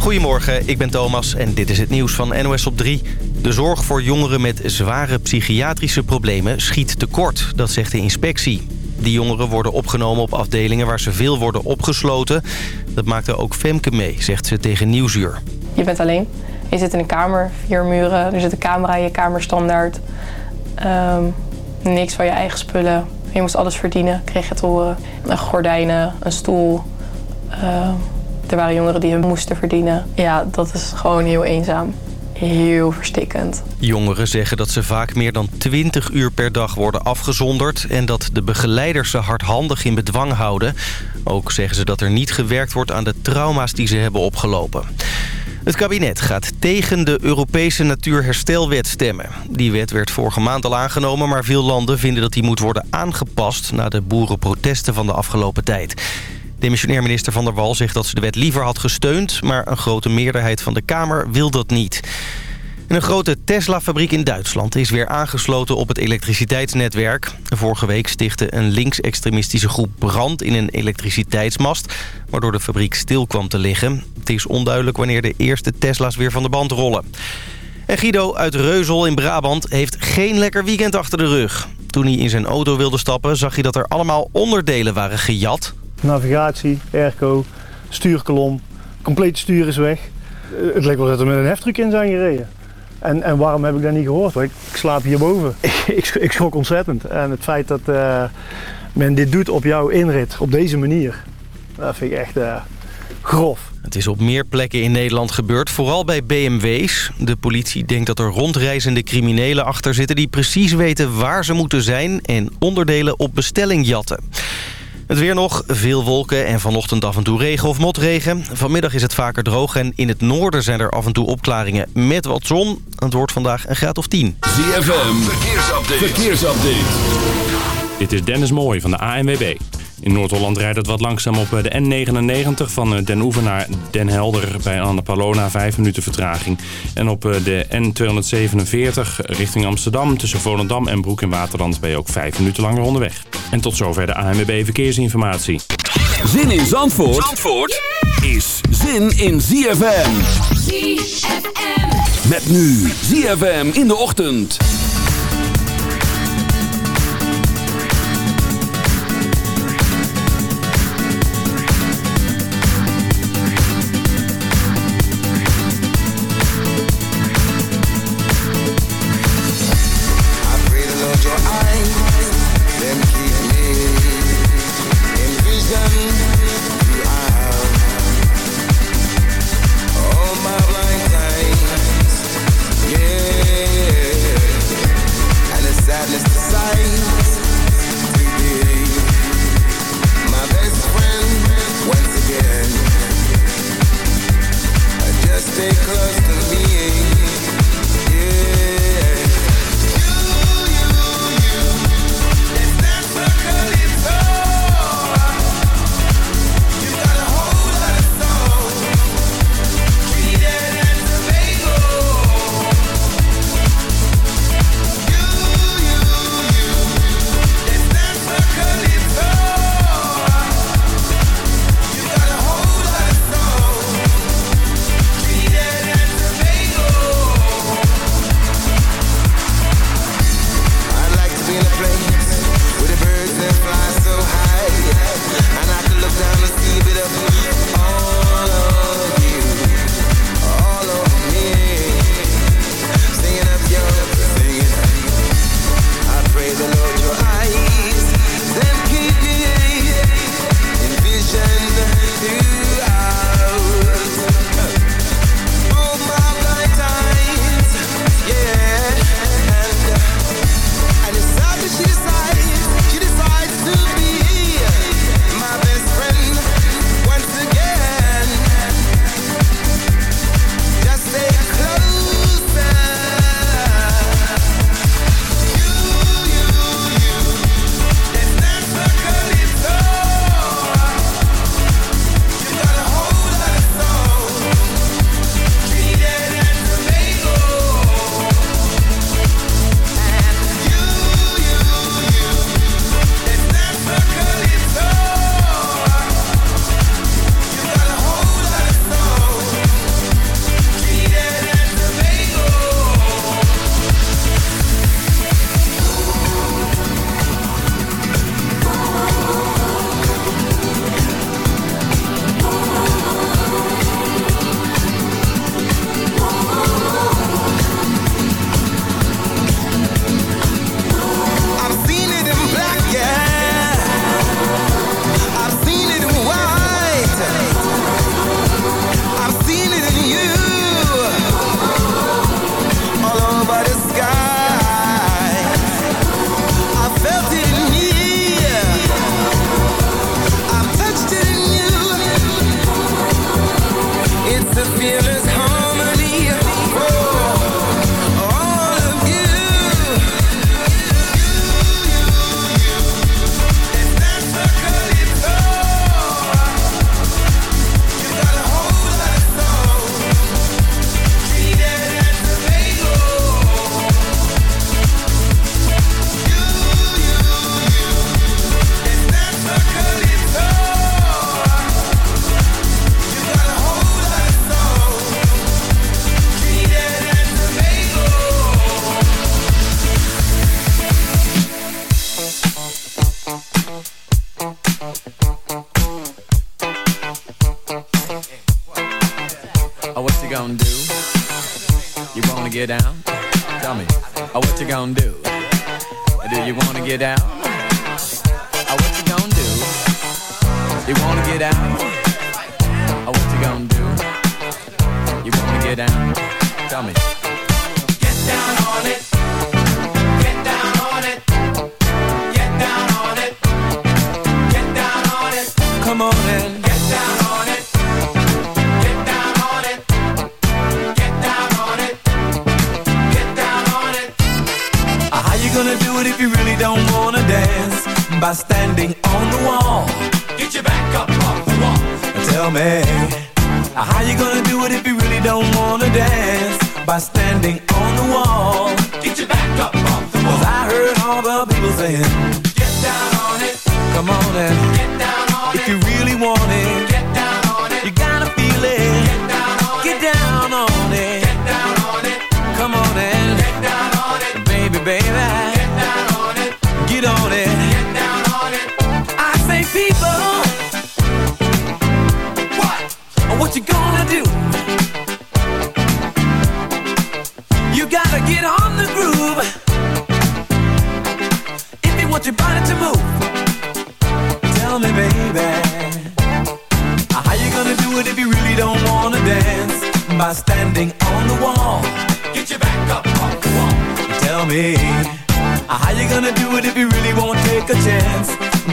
Goedemorgen, ik ben Thomas en dit is het nieuws van NOS op 3. De zorg voor jongeren met zware psychiatrische problemen schiet tekort, dat zegt de inspectie. Die jongeren worden opgenomen op afdelingen waar ze veel worden opgesloten. Dat maakt er ook Femke mee, zegt ze tegen Nieuwsuur. Je bent alleen, je zit in een kamer, vier muren, er zit een camera in je kamerstandaard. Ehm, niks van je eigen spullen, je moest alles verdienen, kreeg je het horen. Een gordijnen, een stoel... Ehm, er waren jongeren die hun moesten verdienen. Ja, dat is gewoon heel eenzaam. Heel verstikkend. Jongeren zeggen dat ze vaak meer dan 20 uur per dag worden afgezonderd... en dat de begeleiders ze hardhandig in bedwang houden. Ook zeggen ze dat er niet gewerkt wordt aan de trauma's die ze hebben opgelopen. Het kabinet gaat tegen de Europese Natuurherstelwet stemmen. Die wet werd vorige maand al aangenomen... maar veel landen vinden dat die moet worden aangepast... na de boerenprotesten van de afgelopen tijd. Demissionair minister Van der Wal zegt dat ze de wet liever had gesteund... maar een grote meerderheid van de Kamer wil dat niet. een grote Tesla-fabriek in Duitsland is weer aangesloten op het elektriciteitsnetwerk. Vorige week stichtte een linksextremistische groep brand in een elektriciteitsmast... waardoor de fabriek stil kwam te liggen. Het is onduidelijk wanneer de eerste Tesla's weer van de band rollen. En Guido uit Reuzel in Brabant heeft geen lekker weekend achter de rug. Toen hij in zijn auto wilde stappen zag hij dat er allemaal onderdelen waren gejat... Navigatie, airco, stuurkolom, complete stuur is weg. Eh, het lijkt wel dat we met een heftruck in zijn gereden. En, en waarom heb ik dat niet gehoord? ik slaap hierboven. ik, ik schrok ontzettend. En het feit dat eh, men dit doet op jouw inrit, op deze manier, dat vind ik echt eh, grof. Het is op meer plekken in Nederland gebeurd, vooral bij BMW's. De politie denkt dat er rondreizende criminelen achter zitten... die precies weten waar ze moeten zijn en onderdelen op bestelling jatten. Het weer nog, veel wolken en vanochtend af en toe regen of motregen. Vanmiddag is het vaker droog en in het noorden zijn er af en toe opklaringen met wat zon. Het wordt vandaag een graad of 10. ZFM, verkeersupdate. verkeersupdate. Dit is Dennis Mooij van de ANWB. In Noord-Holland rijdt het wat langzaam op eh, de N99 van eh, Den Oever naar Den Helder bij Palona 5 minuten vertraging. En op eh, de N247 richting Amsterdam tussen Volendam en Broek in Waterland ben je ook 5 minuten langer onderweg. En tot zover de AMB verkeersinformatie. Zin in Zandvoort, Zandvoort is zin in ZFM. ZFM. Met nu ZFM in de ochtend.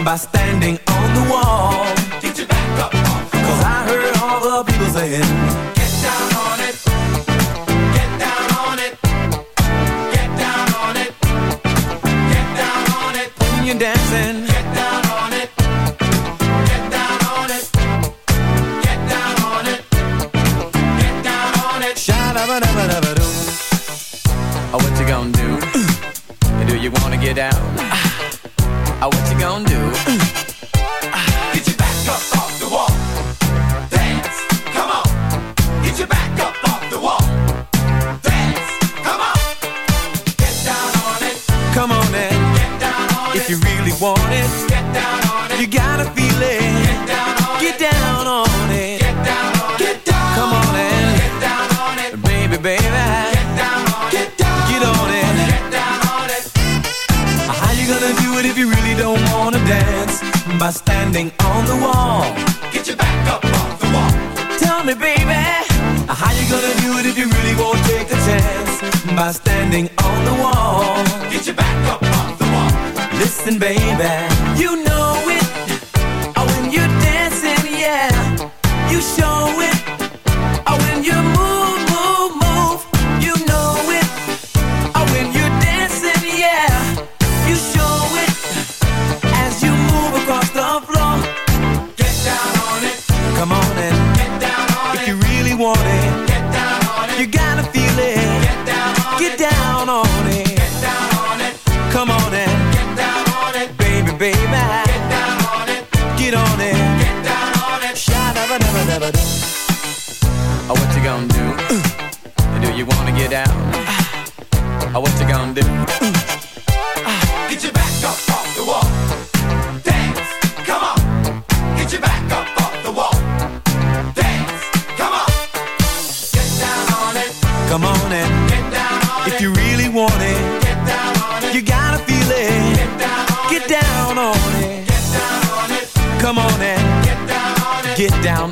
by standing on nothing, baby. You know baby. Get down on it. Get on it. Get down on it. Shy, never, never, never do. Oh, what you gonna do? Uh. Do you wanna get down? Uh. Oh, what you gonna do? Uh. down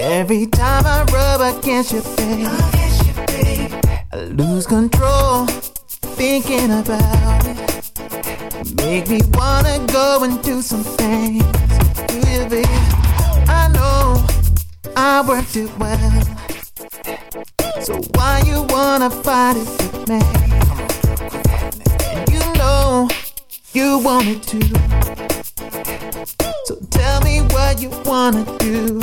Every time I rub against your face, you, babe. I lose control thinking about it. Make me wanna go and do some things to you, babe. I know I worked it well, so why you wanna fight it with me? you know you want it too. So tell me what you wanna do.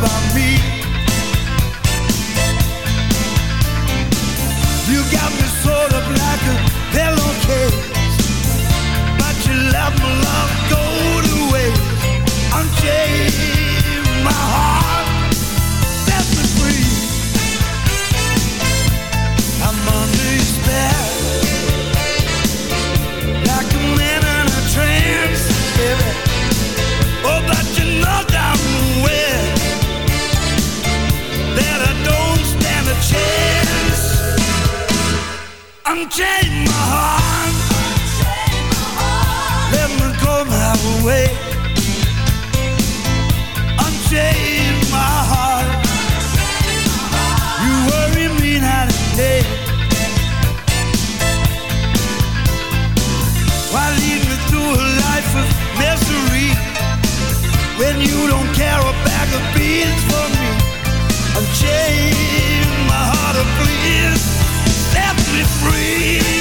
about me for me. Unchain my heart, please me free.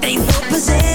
They will possess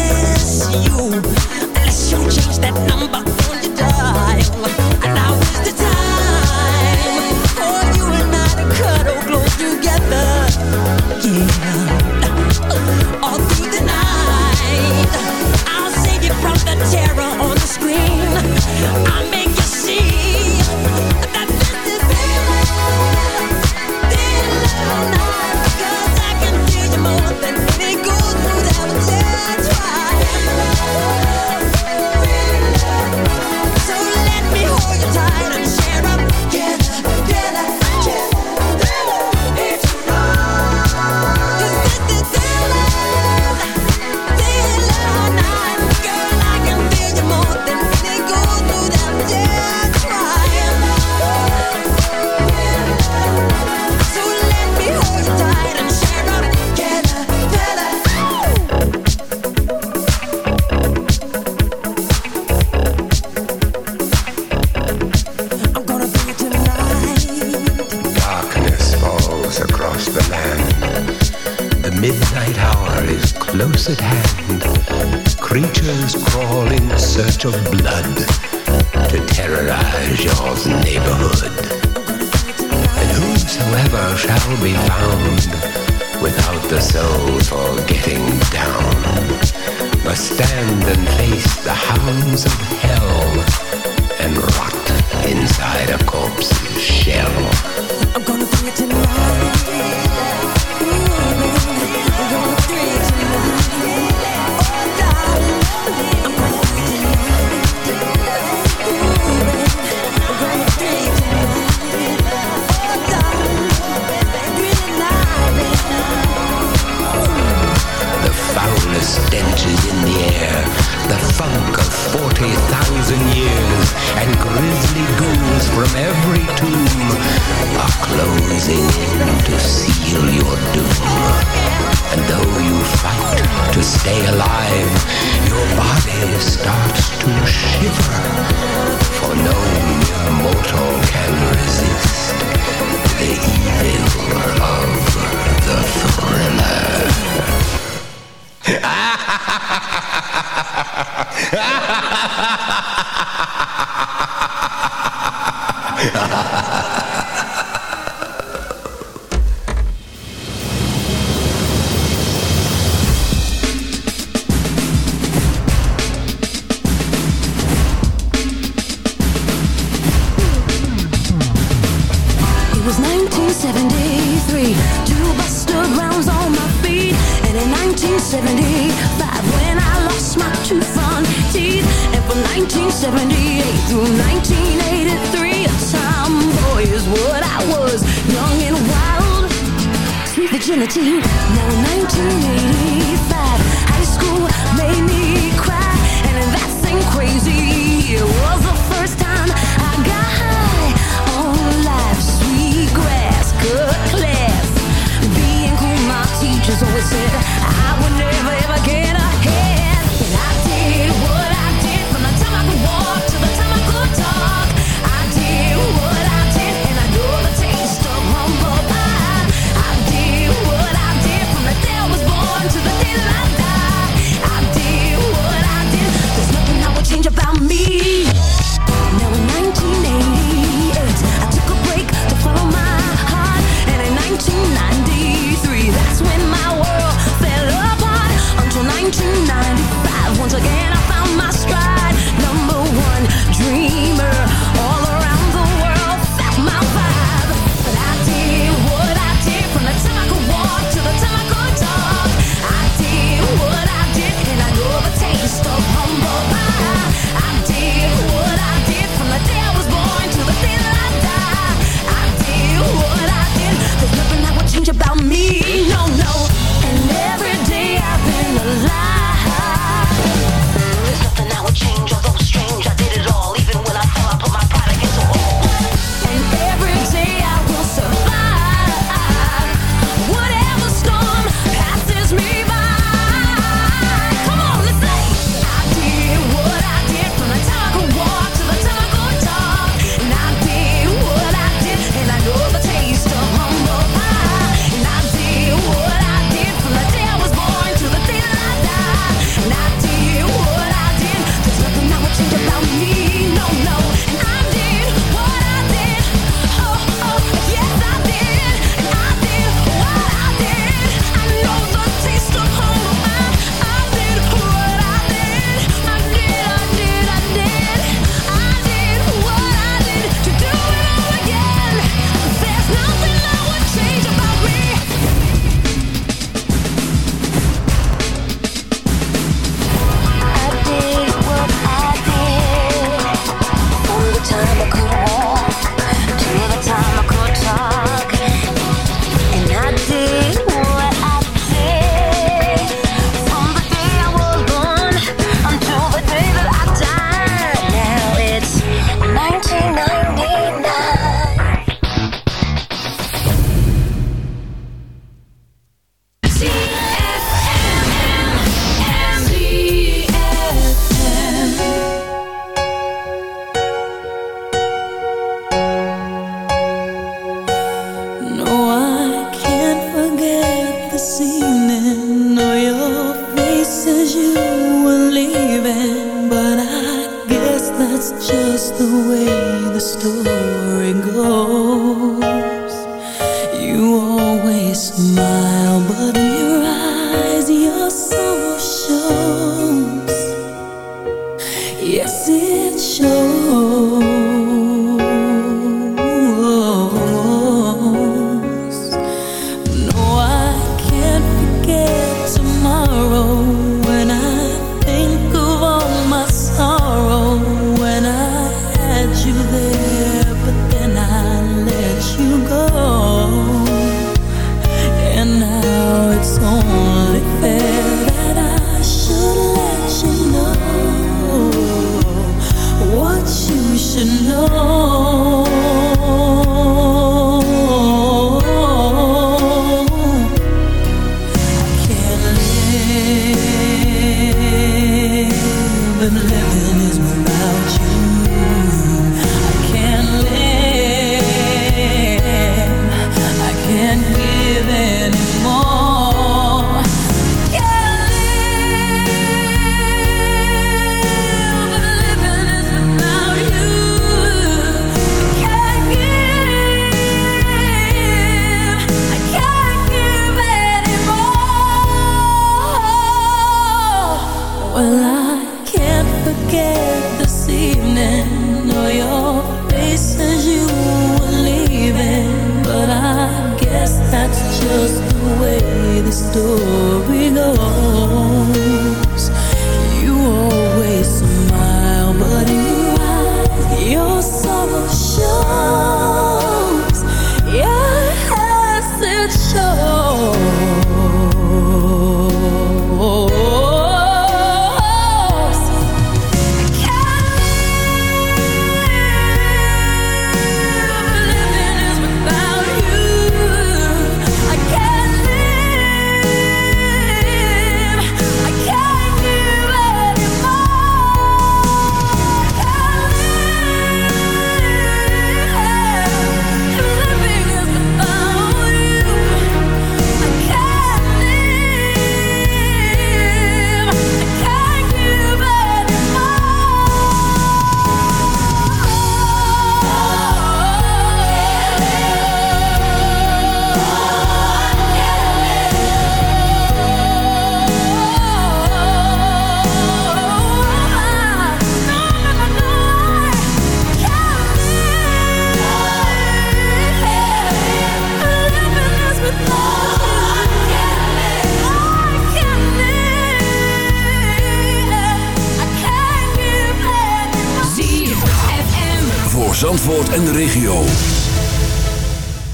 Zandvoort en de regio.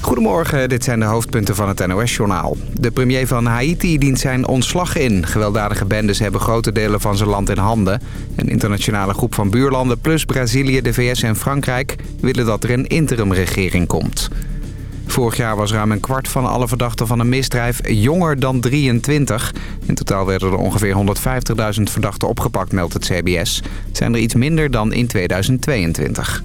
Goedemorgen, dit zijn de hoofdpunten van het NOS-journaal. De premier van Haiti dient zijn ontslag in. Gewelddadige bendes hebben grote delen van zijn land in handen. Een internationale groep van buurlanden plus Brazilië, de VS en Frankrijk... willen dat er een interimregering komt. Vorig jaar was ruim een kwart van alle verdachten van een misdrijf jonger dan 23. In totaal werden er ongeveer 150.000 verdachten opgepakt, meldt het CBS. Zijn er iets minder dan in 2022.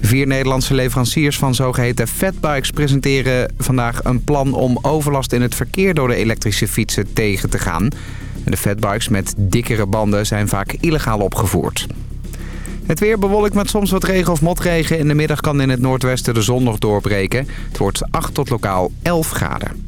Vier Nederlandse leveranciers van zogeheten fatbikes presenteren vandaag een plan om overlast in het verkeer door de elektrische fietsen tegen te gaan. De fatbikes met dikkere banden zijn vaak illegaal opgevoerd. Het weer bewolkt met soms wat regen of motregen. In de middag kan in het noordwesten de zon nog doorbreken. Het wordt 8 tot lokaal 11 graden.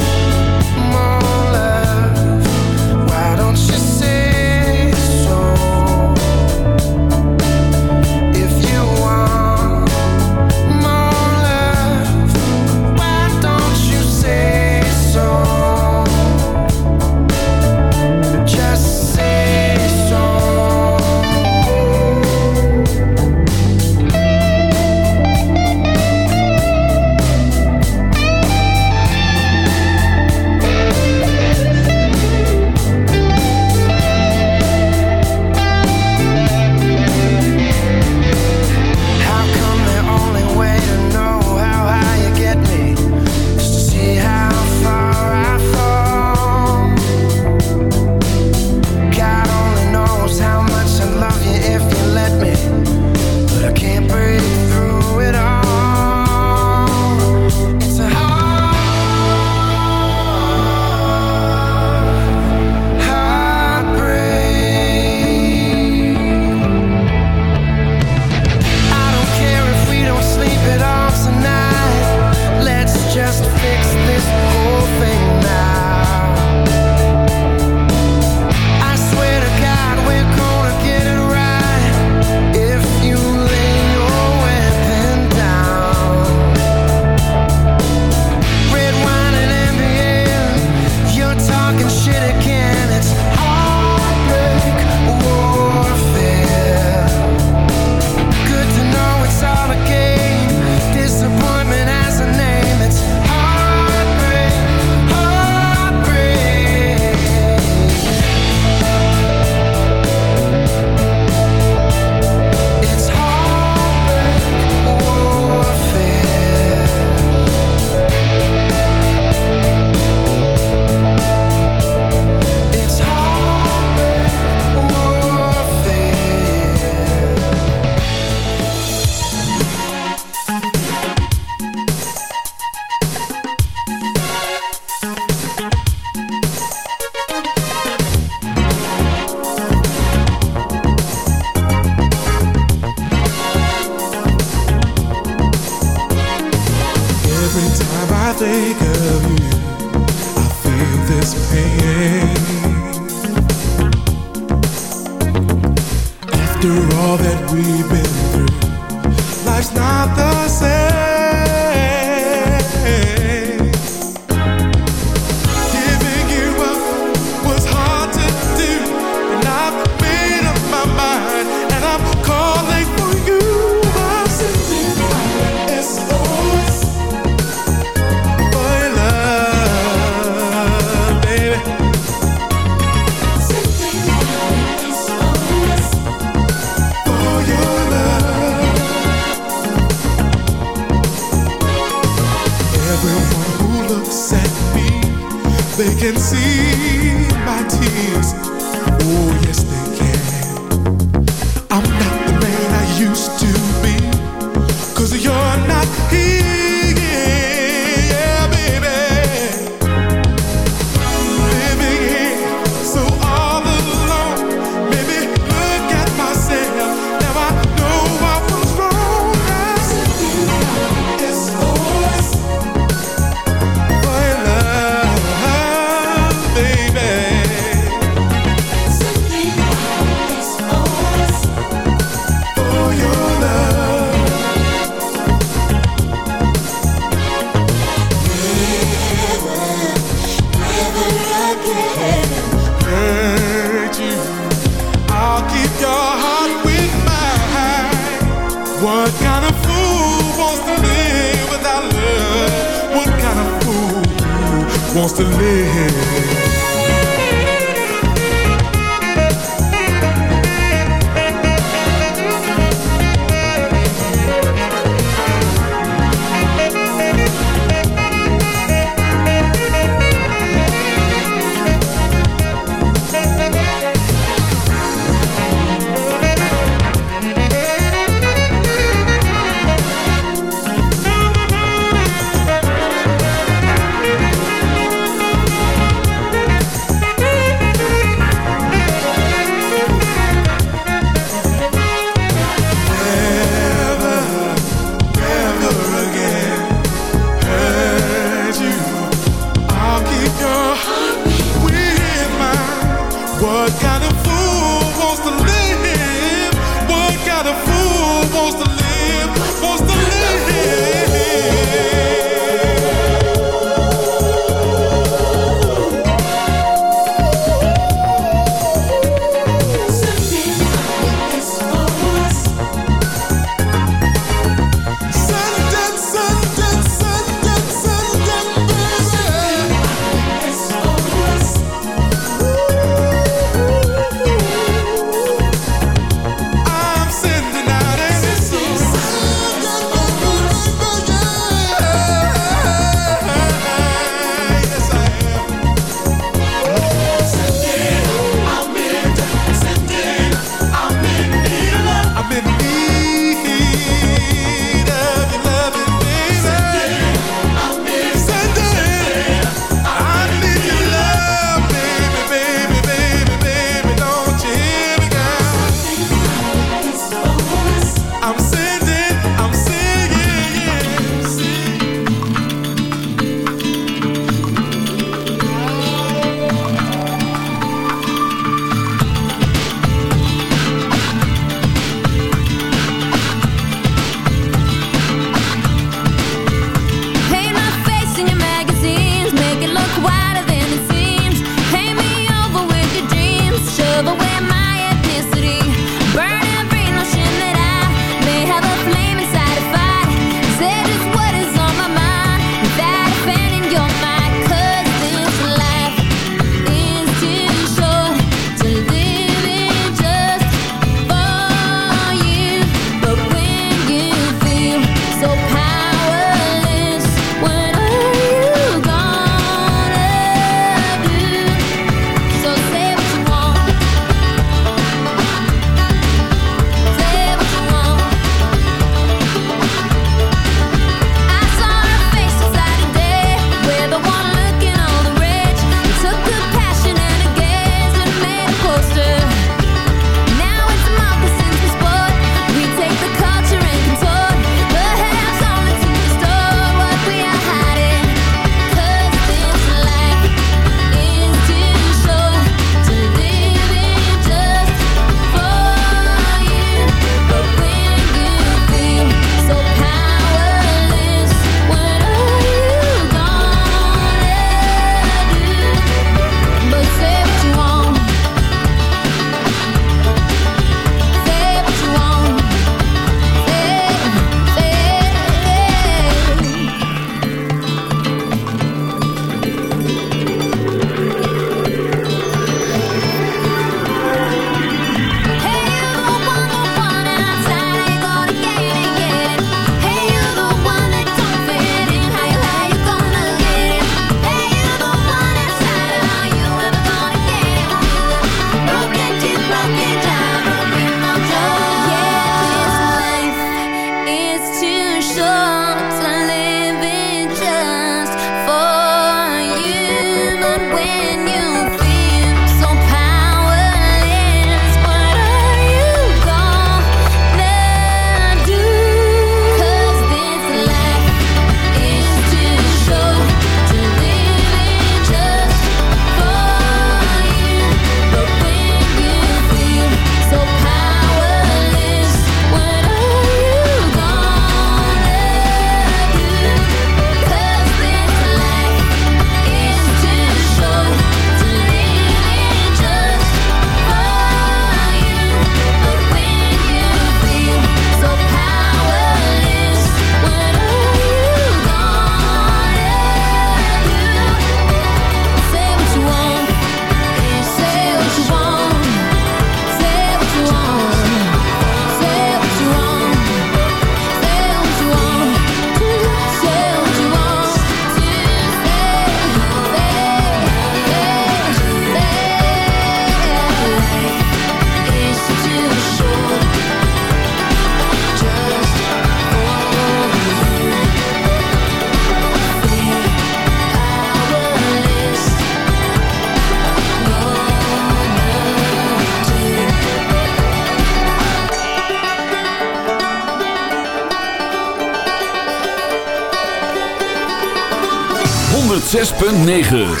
9.